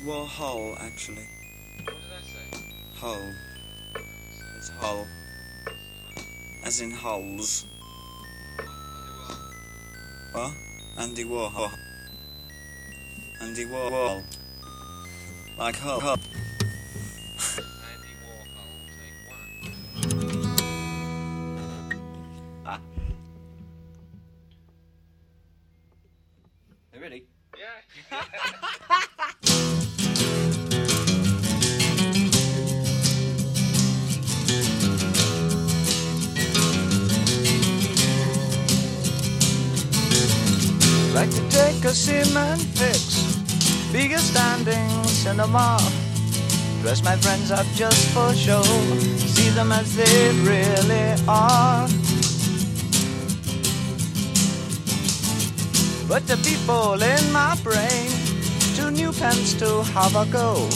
It's Warhol actually. What did I say? Hull. It's Hull. As in hulls. What? Andy Warhol. Andy Warhol. Like Hull. Hull. Friends up just for show, see them as they really are. But the people in my brain, two new pens to have a go.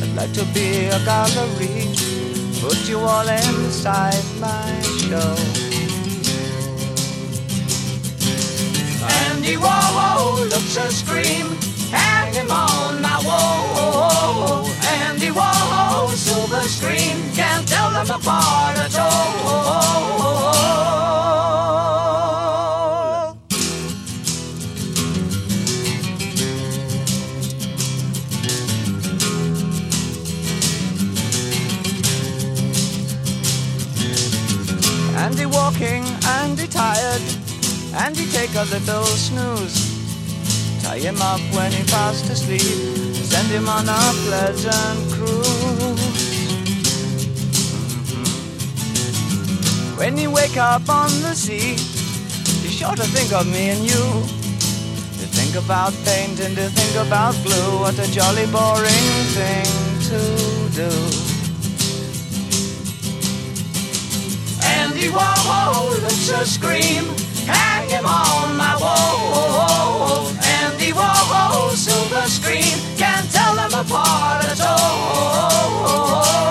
I'd like to be a gallery, put you all inside my show. Andy Warhol looks a scream, hang him on my wall. Andy Warhol, silver screen, can't tell them apart at all. Andy walking, Andy tired, Andy take a little snooze. Tie him up when he fast asleep, send him on a pleasant cruise. When you wake up on the sea, be sure to think of me and you. To think about paint and to think about glue, what a jolly boring thing to do. Andy Warhol looks a scream. Hang him on my wall. Andy Warhol, silver screen. Can't tell them apart at all.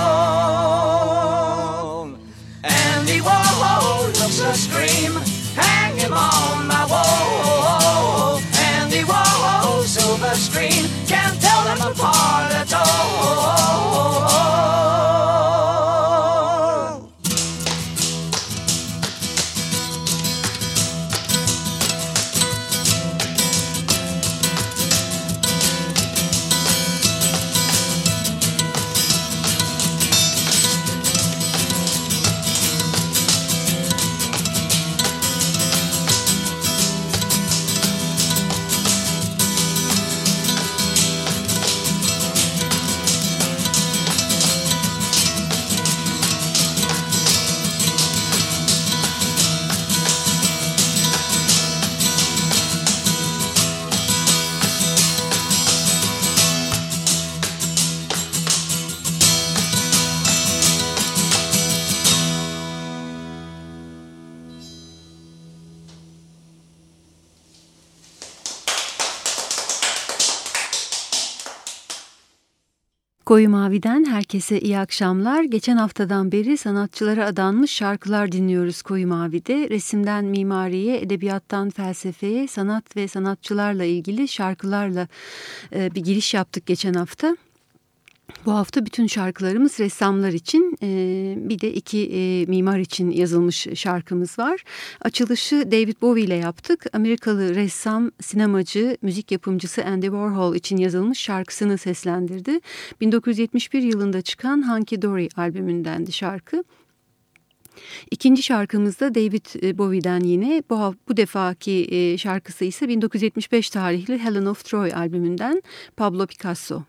Herkese iyi akşamlar. Geçen haftadan beri sanatçılara adanmış şarkılar dinliyoruz Koyu Mavi'de. Resimden mimariye, edebiyattan felsefeye, sanat ve sanatçılarla ilgili şarkılarla e, bir giriş yaptık geçen hafta. Bu hafta bütün şarkılarımız ressamlar için bir de iki mimar için yazılmış şarkımız var. Açılışı David Bowie ile yaptık. Amerikalı ressam, sinemacı, müzik yapımcısı Andy Warhol için yazılmış şarkısını seslendirdi. 1971 yılında çıkan Hunky Dory albümündendi şarkı. İkinci şarkımız da David e, Bowie'den yine. Bu, bu defaki e, şarkısı ise 1975 tarihli Helen of Troy albümünden Pablo Picasso.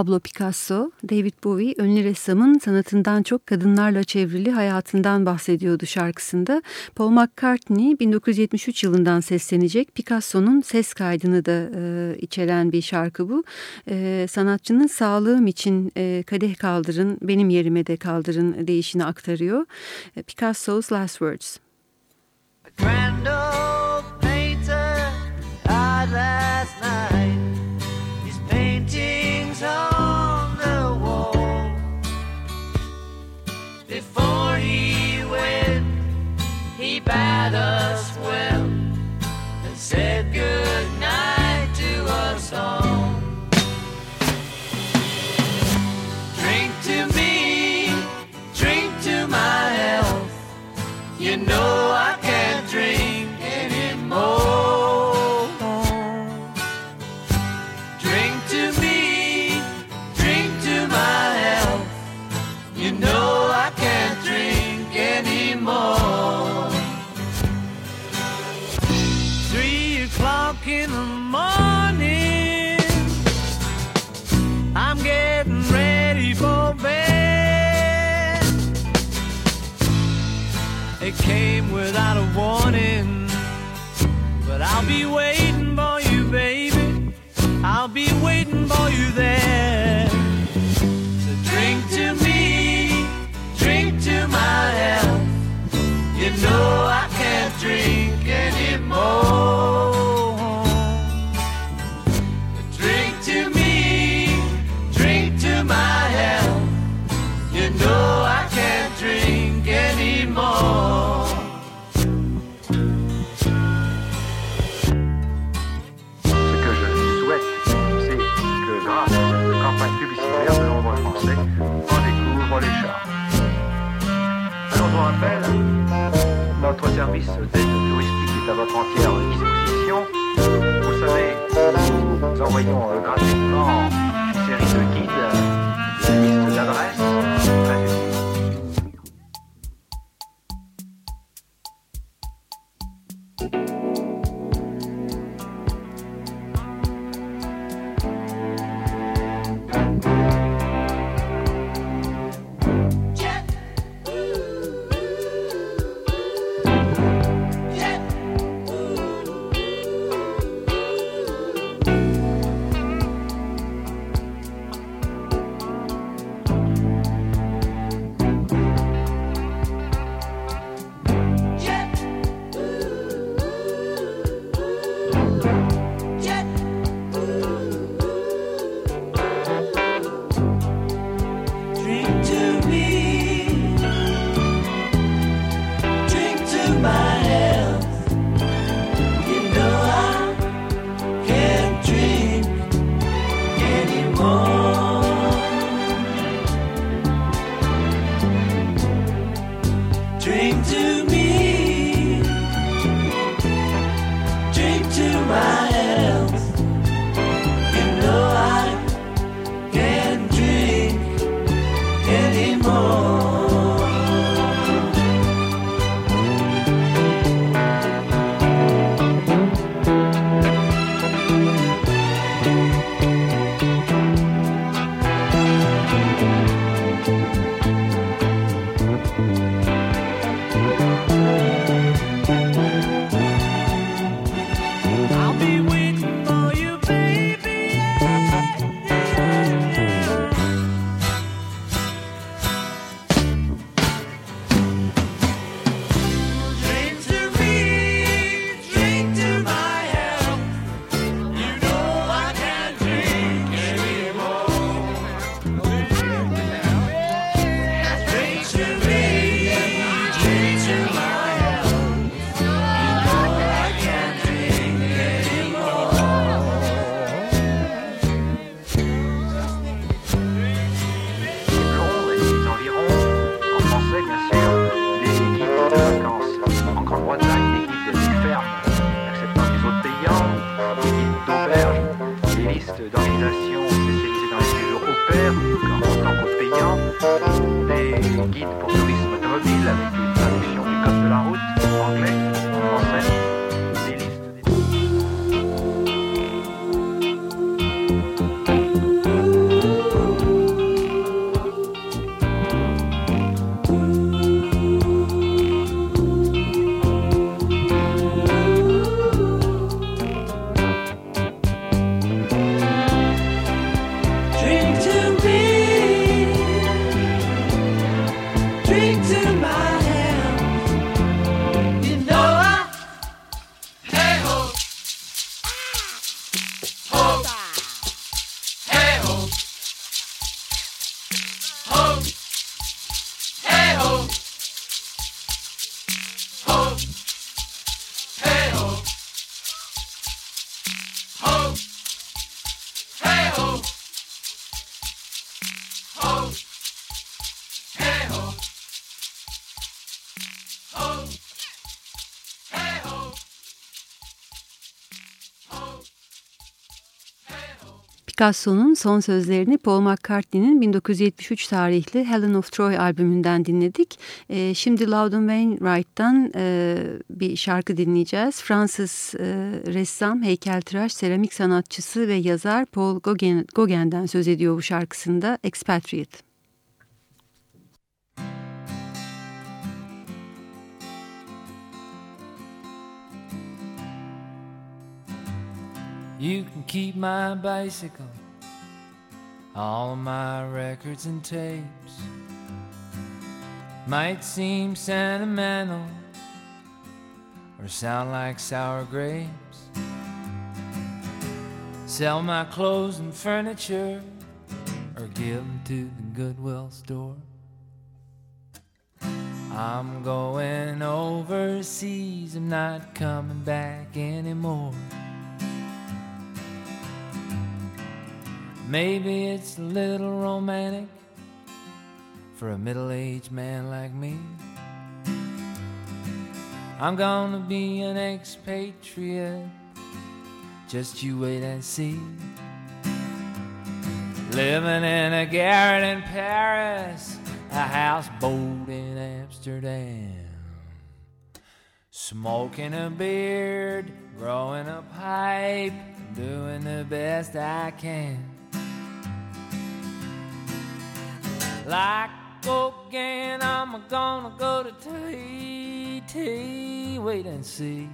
Pablo Picasso, David Bowie ünlü ressamın sanatından çok kadınlarla çevrili hayatından bahsediyordu şarkısında. Paul McCartney 1973 yılından seslenecek Picasso'nun ses kaydını da e, içeren bir şarkı bu. E, sanatçının sağlığım için e, kadeh kaldırın, benim yerime de kaldırın deyişini aktarıyor. E, Picasso's Last Words. Grand old be waiting for you, baby. I'll be waiting for you there. So drink to me, drink to my health. You know I can't drink anymore. Service d'aide touristique est à votre entière disposition. Vous savez, nous envoyons euh, gratuitement une série de guides, euh, une liste d'adresses, Picasso'nun son sözlerini Paul McCartney'nin 1973 tarihli Helen of Troy albümünden dinledik. Ee, şimdi Loudon Wainwright'tan e, bir şarkı dinleyeceğiz. Fransız e, ressam, heykeltıraş, seramik sanatçısı ve yazar Paul Gauguin, Gauguin'den söz ediyor bu şarkısında Expatriate. You can keep my bicycle, all my records and tapes. Might seem sentimental or sound like sour grapes. Sell my clothes and furniture or give them to the Goodwill store. I'm going overseas, I'm not coming back anymore. Maybe it's a little romantic for a middle aged man like me. I'm gonna be an expatriate. Just you wait and see. Living in a garret in Paris, a houseboat in Amsterdam. Smoking a beard, growing a pipe, doing the best I can. Like again, I'm gonna go to Tahiti, wait and see.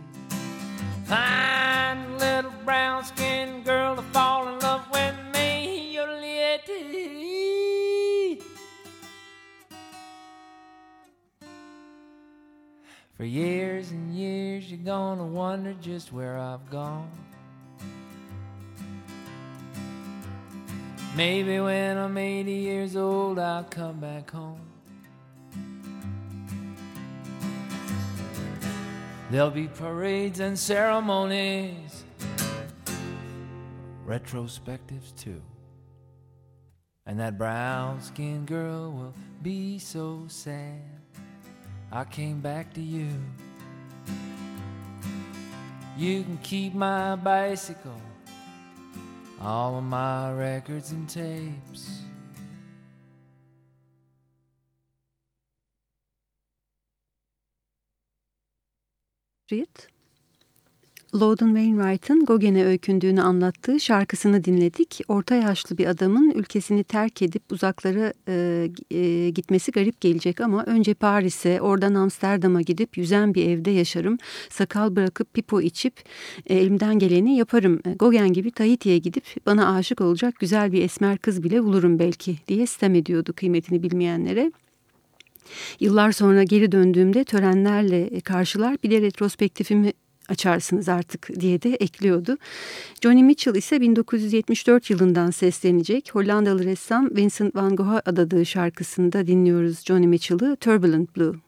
Find little brown skinned girl to fall in love with me, Juliette. For years and years, you're gonna wonder just where I've gone. Maybe when I'm 80 years old, I'll come back home. There'll be parades and ceremonies, retrospectives too. And that brown skinned girl will be so sad. I came back to you. You can keep my bicycle, all of my records and tapes. Reed. Loudon Wainwright'ın Gogen'e öykündüğünü anlattığı şarkısını dinledik. Orta yaşlı bir adamın ülkesini terk edip uzaklara e, e, gitmesi garip gelecek ama önce Paris'e, oradan Amsterdam'a gidip yüzen bir evde yaşarım. Sakal bırakıp pipo içip e, elimden geleni yaparım. E, Gogen gibi Tahiti'ye gidip bana aşık olacak güzel bir esmer kız bile bulurum belki diye sitem ediyordu kıymetini bilmeyenlere. Yıllar sonra geri döndüğümde törenlerle karşılar bir de retrospektifimi açarsınız artık diye de ekliyordu. Johnny Mitchell ise 1974 yılından seslenecek. Hollandalı ressam Vincent van Gogh'a adadığı şarkısında dinliyoruz Johnny Mitchell'ı Turbulent Blue.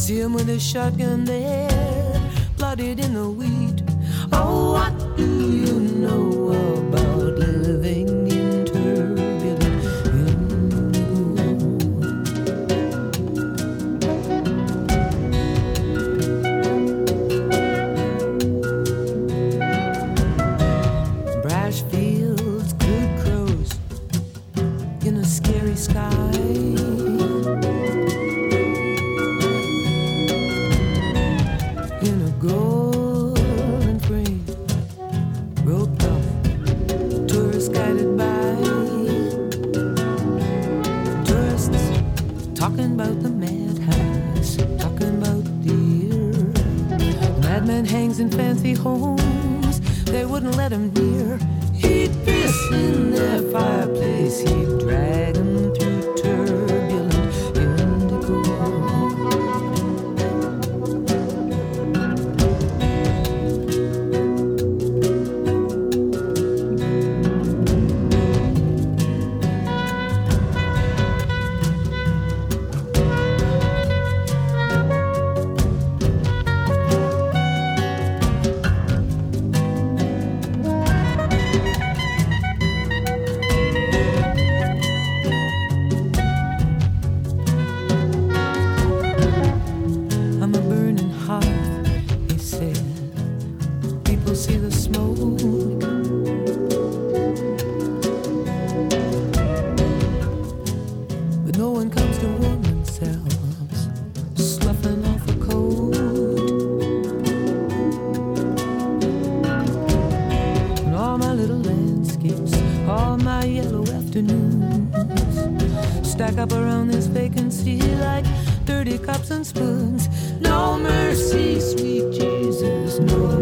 See 'em with a shotgun there, blooded in the wheat. Oh, what do you know in fancy homes, they wouldn't let him near. He'd piss in their fireplace, he'd drag But no one comes to warm themselves, sloughing off a cold. And all my little landscapes, all my yellow afternoons, stack up around this vacancy like dirty cups and spoons. No mercy, sweet Jesus, no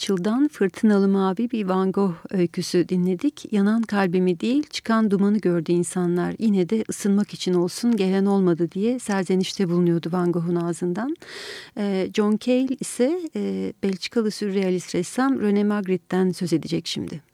Rachel'dan fırtınalı mavi bir Van Gogh öyküsü dinledik. Yanan kalbimi değil çıkan dumanı gördü insanlar. Yine de ısınmak için olsun gelen olmadı diye serzenişte bulunuyordu Van Gogh'un ağzından. Ee, John Cale ise e, Belçikalı sürrealist ressam René Magritte'den söz edecek şimdi.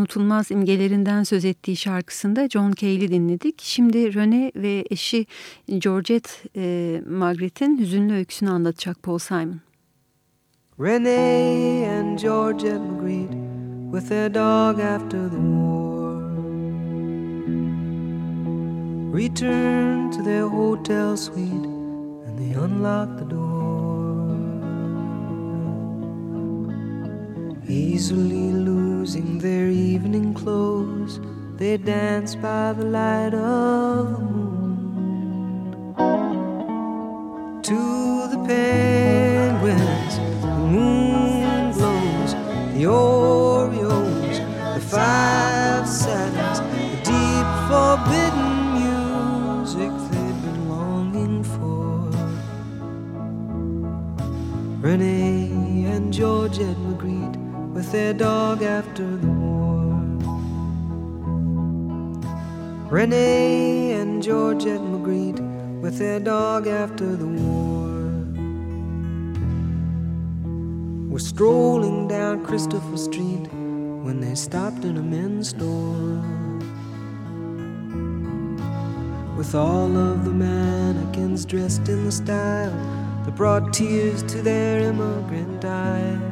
Unutulmaz imgelerinden söz ettiği şarkısında John Cale'i dinledik. Şimdi Rene ve eşi Georgette e, Magritte'in hüzünlü öyküsünü anlatacak Paul Simon. Renee and Georgette Magritte with their dog after the war returned to their hotel suite and they unlocked the door. Easily losing their evening clothes, they dance by the light of the moon. To the penguins, the Moonglows, the Orioles, the five satins, the deep forbidden music they've been longing for. Rene and Georgette Magritte with their dog after the war. Rene and Georgette Magritte with their dog after the war. Were strolling down Christopher Street when they stopped in a men's store. With all of the mannequins dressed in the style that brought tears to their immigrant eyes.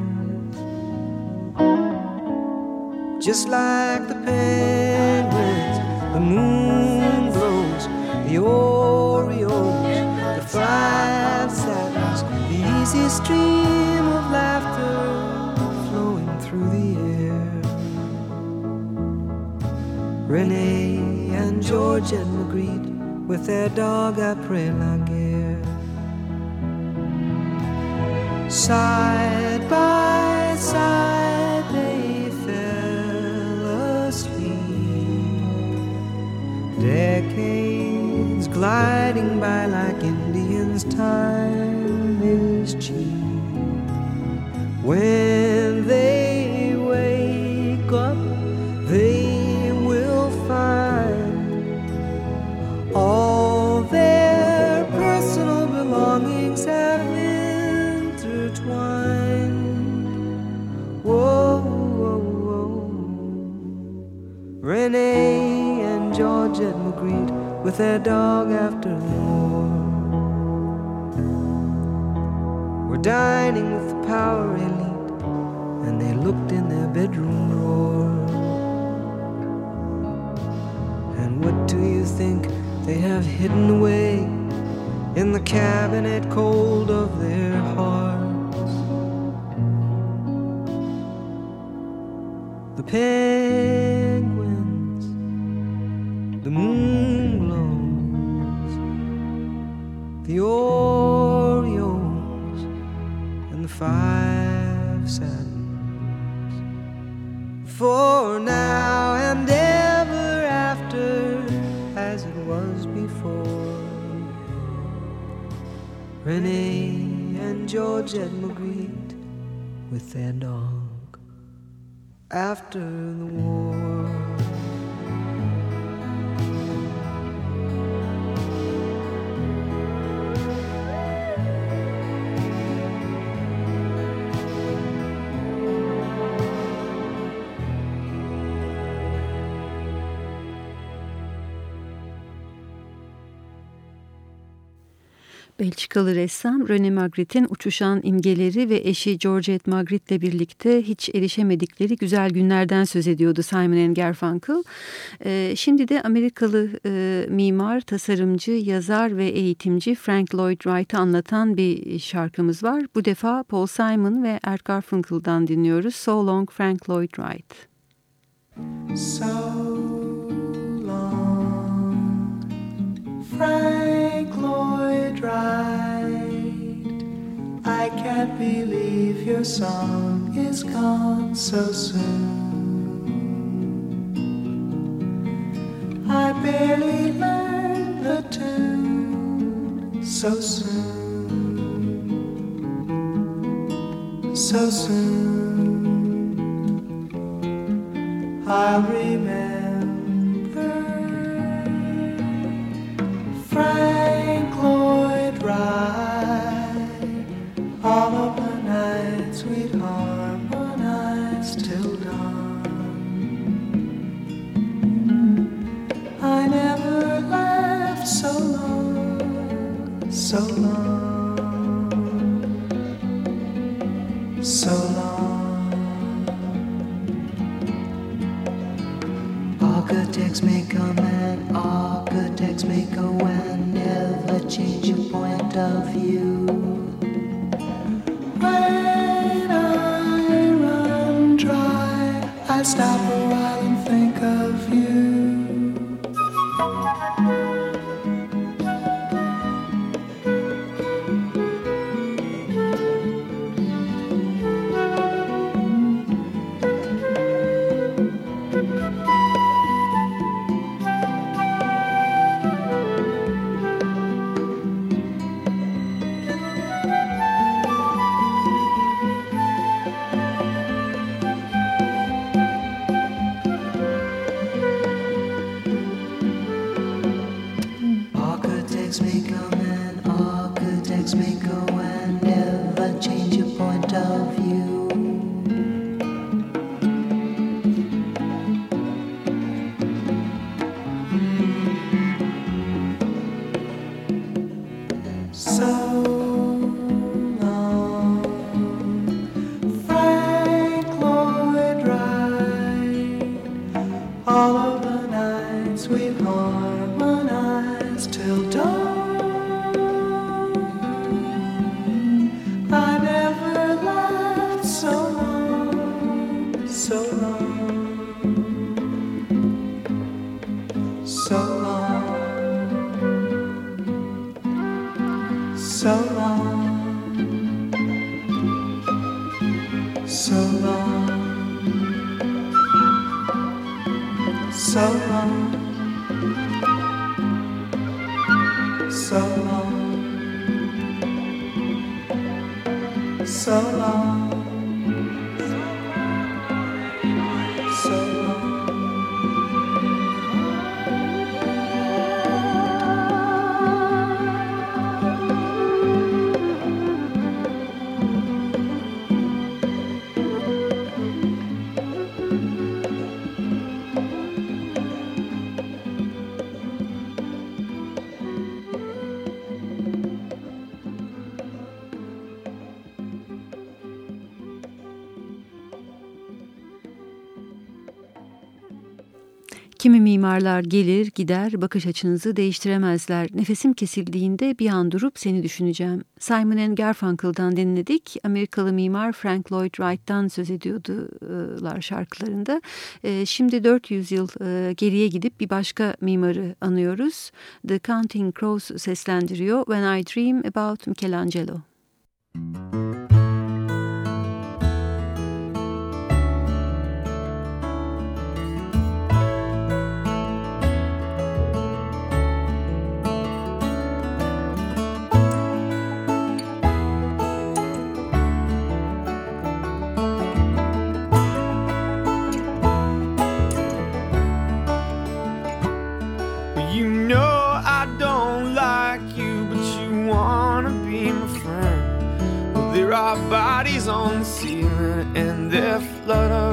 Just like the penguins, the Moonglows, the Orioles, the five satins, the easy stream of laughter flowing through the air. Rene and Georgette Magritte with their dog après la. Side by side Decades gliding by like Indians, time is cheap. When they with their dog after the war. Were dining with the power elite, and they looked in their bedroom drawer. And what do you think they have hidden away in the cabinet cold of their hearts? The penguins, five satins. For now and ever after, as it was before. Rene and Georgette Magritte with their dog after the war. Belçikalı ressam René Magritte'in uçuşan imgeleri ve eşi Georgette Magritte'le birlikte hiç erişemedikleri güzel günlerden söz ediyordu Simon Garfunkel. Ee, şimdi de Amerikalı e, mimar, tasarımcı, yazar ve eğitimci Frank Lloyd Wright'ı anlatan bir şarkımız var. Bu defa Paul Simon ve Art Garfunkel'dan dinliyoruz. So Long Frank Lloyd Wright. So Frank Lloyd Wright. I can't believe your song is gone so soon. I barely learned the tune so soon, so soon. makes me mimarlar gelir, gider, bakış açınızı değiştiremezler. Nefesim kesildiğinde bir an durup seni düşüneceğim. Simon Garfunkel'dan dinledik. Amerikalı mimar Frank Lloyd Wright'tan söz ediyordular şarkılarında. Ee, şimdi 400 yıl e, geriye gidip bir başka mimarı anıyoruz. The Counting Crows seslendiriyor When I Dream About Michelangelo. Müzik our bodies on the ceiling and they're fluttering.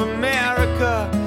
America.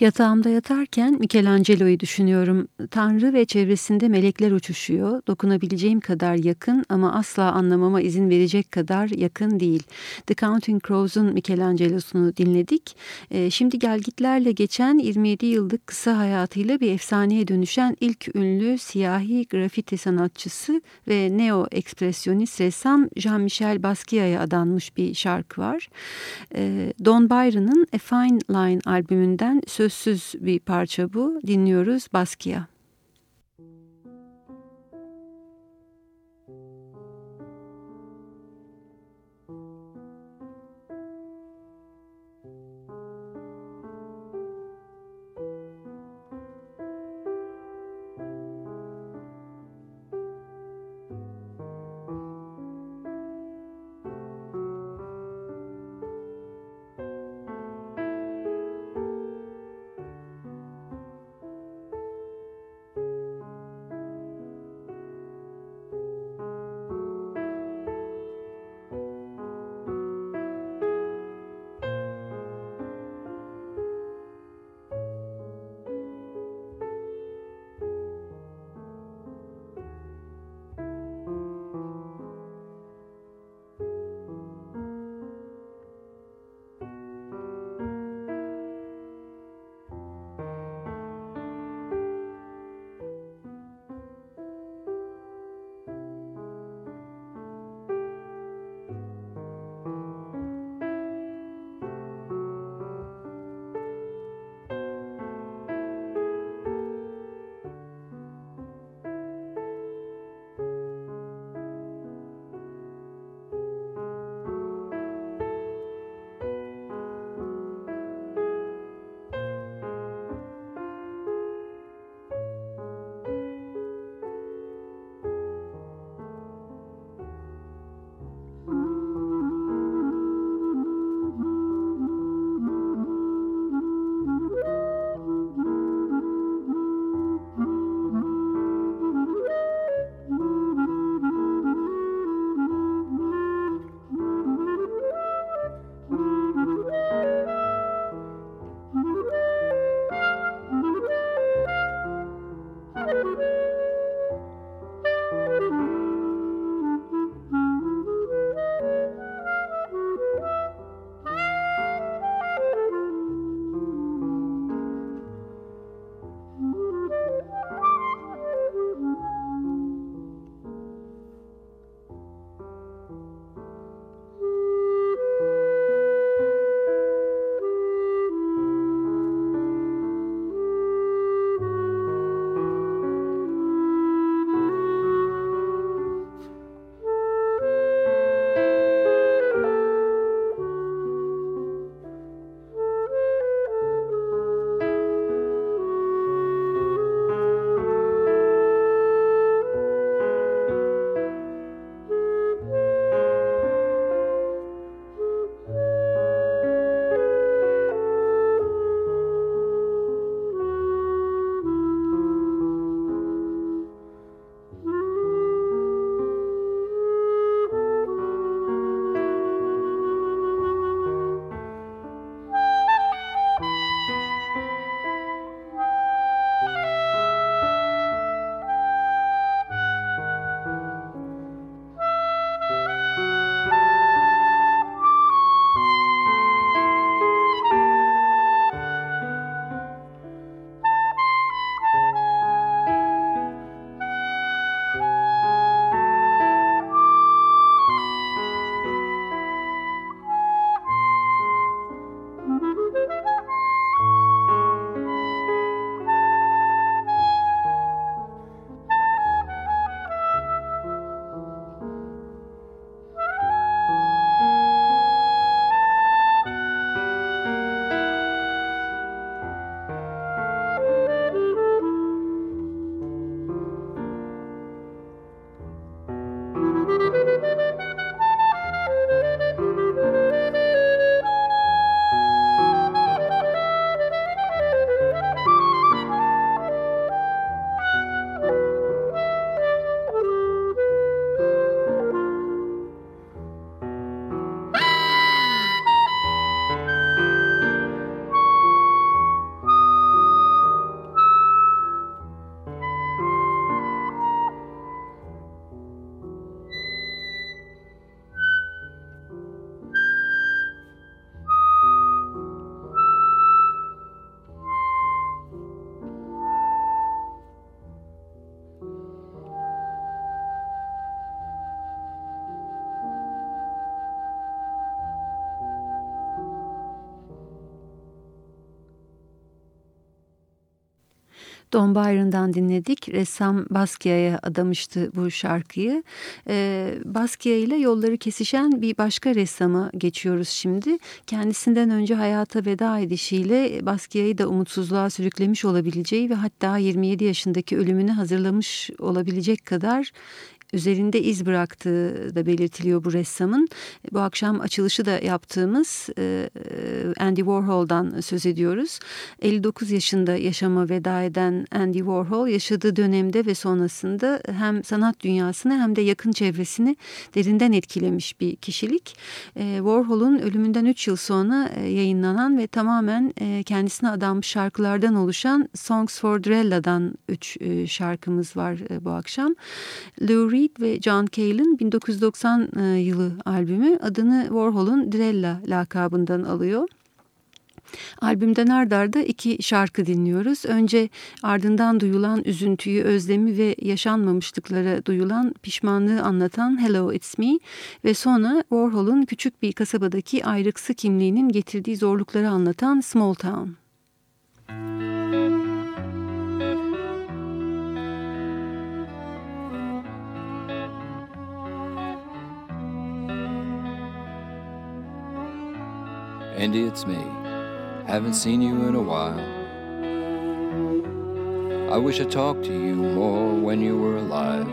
Yatağımda yatarken Michelangelo'yu düşünüyorum. Tanrı ve çevresinde melekler uçuşuyor. Dokunabileceğim kadar yakın ama asla anlamama izin verecek kadar yakın değil. The Counting Crows'un Michelangelo'sunu dinledik. Ee, şimdi gelgitlerle geçen 27 yıllık kısa hayatıyla bir efsaneye dönüşen ilk ünlü siyahi grafiti sanatçısı ve neo-ekspresyonist ressam Jean-Michel Basquiat'a adanmış bir şarkı var. Ee, Don Byron'ın A Fine Line albümünden sözsüz bir parça bu. Dinliyoruz Basquiat. Don Byron'dan dinledik. Ressam Basquiat'a adamıştı bu şarkıyı. Ee, Basquiat ile yolları kesişen bir başka ressama geçiyoruz şimdi. Kendisinden önce hayata veda edişiyle Basquiat'ı da umutsuzluğa sürüklemiş olabileceği ve hatta 27 yaşındaki ölümünü hazırlamış olabilecek kadar üzerinde iz bıraktığı da belirtiliyor bu ressamın. Bu akşam açılışı da yaptığımız e, Andy Warhol'dan söz ediyoruz. 59 yaşında yaşama veda eden Andy Warhol yaşadığı dönemde ve sonrasında hem sanat dünyasını hem de yakın çevresini derinden etkilemiş bir kişilik. E, Warhol'un ölümünden 3 yıl sonra e, yayınlanan ve tamamen kendisine adanmış şarkılardan oluşan Songs for Drella'dan 3 e, şarkımız var bu akşam. Lou Reed ve John Cale'ın 1990 e, yılı albümü adını Warhol'un Drella lakabından alıyor. Albümden ard arda iki şarkı dinliyoruz. Önce ardından duyulan üzüntüyü, özlemi ve yaşanmamışlıklara duyulan pişmanlığı anlatan Hello It's Me ve sonra Warhol'un küçük bir kasabadaki ayrıksı kimliğinin getirdiği zorlukları anlatan Small Town. Andy, it's me. Haven't seen you in a while. I wish I talked to you more when you were alive.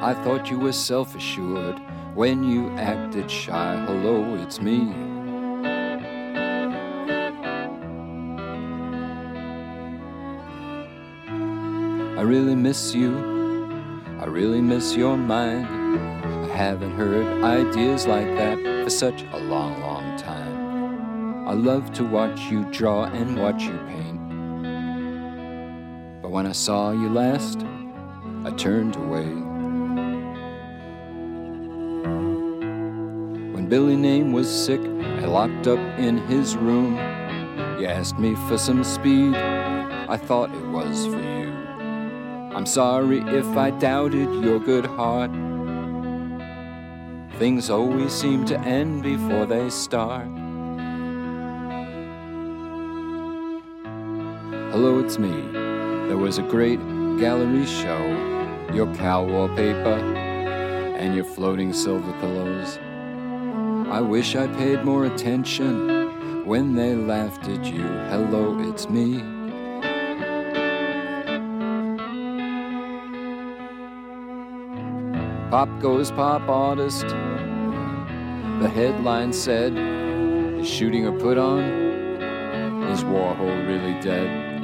I thought you were self assured when you acted shy. Hello, it's me. I really miss you. I really miss your mind. I haven't heard ideas like that for such a long, long time. I love to watch you draw and watch you paint. But when I saw you last, I turned away. When Billy Name was sick and locked up in his room, you asked me for some speed. I thought it was for you. I'm sorry if I doubted your good heart. Things always seem to end before they start. Hello, it's me. There was a great gallery show. Your cow wallpaper and your floating silver pillows. I wish I paid more attention when they laughed at you. Hello, it's me. Pop goes pop artist. The headline said, Is shooting a put on? Is Warhol really dead?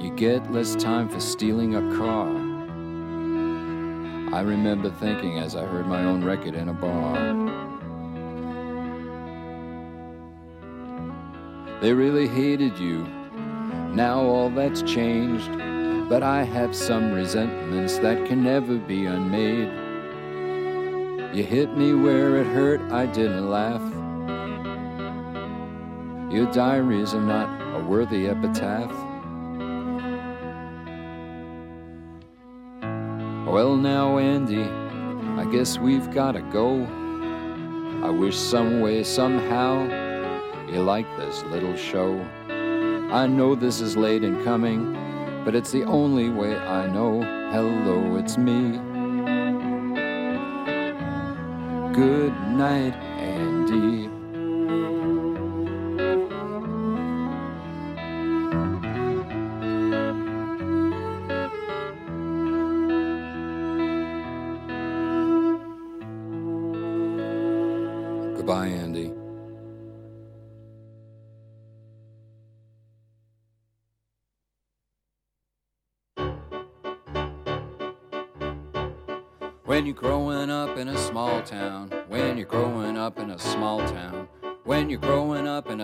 You get less time for stealing a car. I remember thinking as I heard my own record in a bar. They really hated you. Now all that's changed. But I have some resentments that can never be unmade. You hit me where it hurt, I didn't laugh. Your diaries are not a worthy epitaph. Well, now, Andy, I guess we've gotta go. I wish some way, somehow, you like this little show. I know this is late in coming, but it's the only way I know. Hello, it's me. Good night, Andy.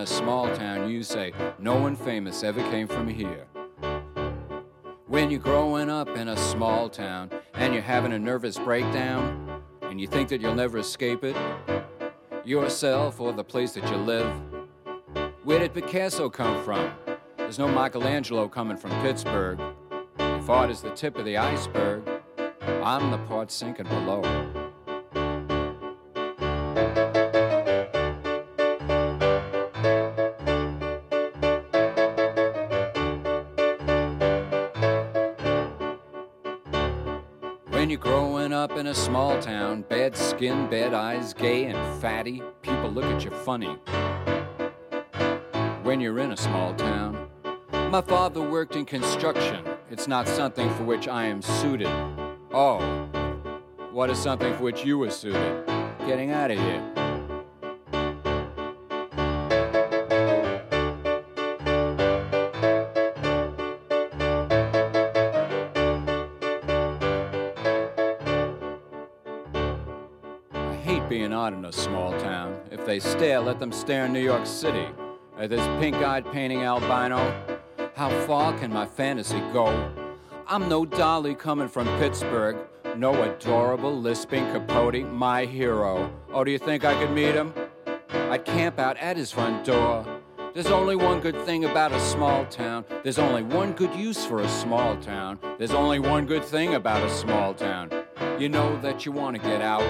Small town, you say, No one famous ever came from here. When you're growing up in a small town and you're having a nervous breakdown and you think that you'll never escape it, yourself or the place that you live, where did Picasso come from? There's no Michelangelo coming from Pittsburgh. If art is the tip of the iceberg, I'm the part sinking below. In a small town, bad skin, bad eyes, gay and fatty, people look at you funny. When you're in a small town, my father worked in construction. It's not something for which I am suited. Oh, what is something for which you were suited? Getting out of here. They stare, let them stare in New York City. At this pink eyed painting albino, how far can my fantasy go? I'm no Dali coming from Pittsburgh, no adorable lisping Capote, my hero. Oh, do you think I could meet him? I'd camp out at his front door. There's only one good thing about a small town. There's only one good use for a small town. There's only one good thing about a small town. You know that you want to get out.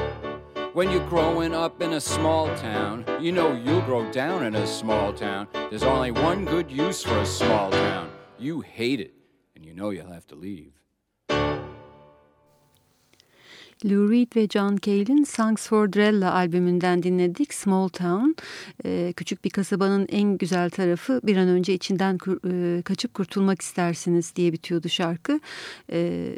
When you're growing up in a small town, you know you'll grow down in a small town. There's only one good use for a small town. You hate it, and you know you'll have to leave. Lou Reed ve John Cale'in Songs for Drella albümünden dinledik. Small Town, e, küçük bir kasabanın en güzel tarafı bir an önce içinden e, kaçıp kurtulmak istersiniz diye bitiyordu şarkı. E,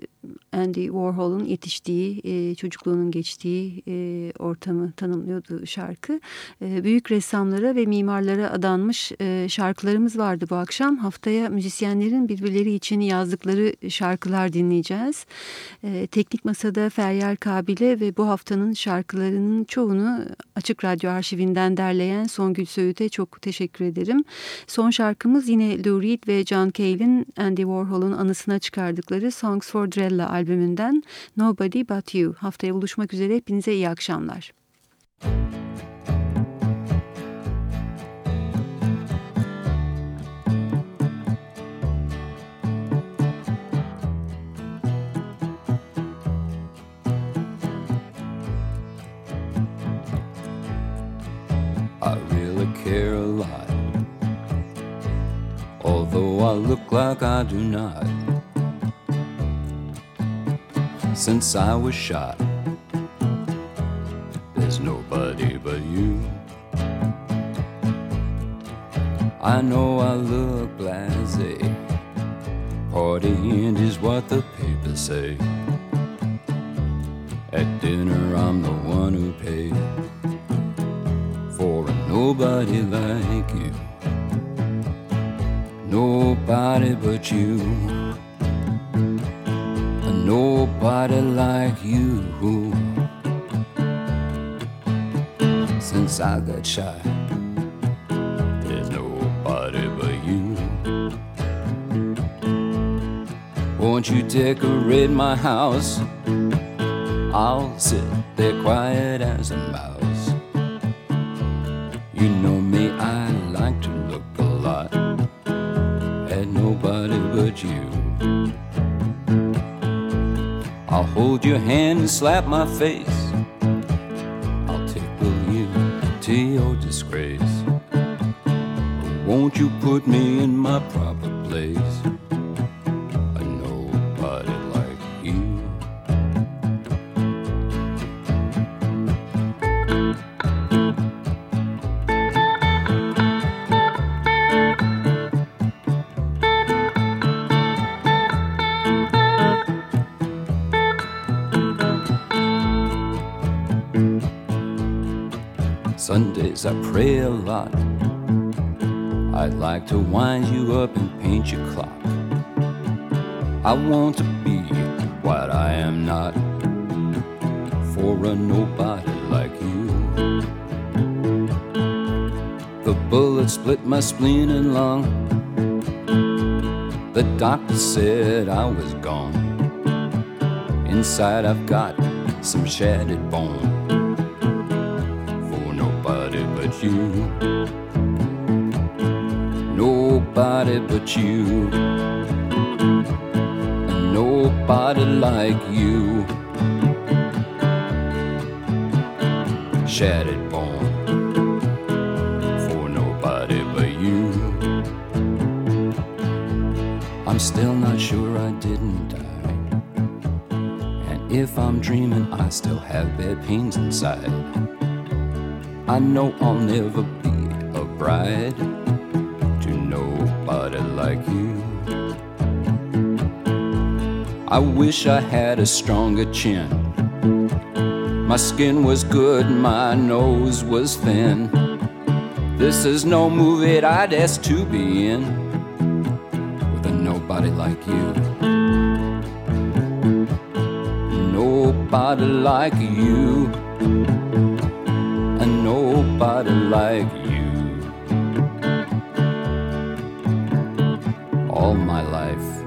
Andy Warhol'un yetiştiği, e, çocukluğunun geçtiği e, ortamı tanımlıyordu şarkı. E, büyük ressamlara ve mimarlara adanmış e, şarkılarımız vardı bu akşam. Haftaya müzisyenlerin birbirleri için yazdıkları şarkılar dinleyeceğiz. Teknik Masa'da Feryal Kabile ve bu haftanın şarkılarının çoğunu Açık Radyo arşivinden derleyen Songül Söğüt'e çok teşekkür ederim. Son şarkımız yine Lou Reed ve John Cale'in Andy Warhol'un anısına çıkardıkları Songs for Drella albümünden Nobody But You. Haftaya buluşmak üzere hepinize iyi akşamlar. Care a lot. Although I look like I do not. Since I was shot, there's nobody but you. I know I look blasé. Partying is what the papers say. At dinner, I'm the one who pays for a nobody like you. Nobody but you. Nobody like you. Since I got shot, there's nobody but you. Won't you decorate my house? I'll sit there quiet as a mouse. You know me, I like to look a lot at nobody but you. I'll hold your hand and slap my face. I'll tickle you to your disgrace. Won't you put me in my place? Pray a lot. I'd like to wind you up and paint your clock. I want to be what I am not for a nobody like you. The bullet split my spleen and lung. The doctor said I was gone. Inside I've got some shattered bone you. Nobody but you. Nobody like you. Shattered bone for nobody but you. I'm still not sure I didn't die. And If I'm dreaming, I still have bad pains inside. I know I'll never be a bride to nobody like you. I wish I had a stronger chin. My skin was good, my nose was thin. This is no movie I'd ask to be in with a nobody like you. Nobody like you. Nobody like you. All my life,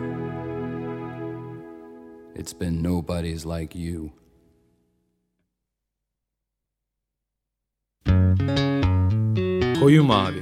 it's been nobody's like you. Koyu Mavi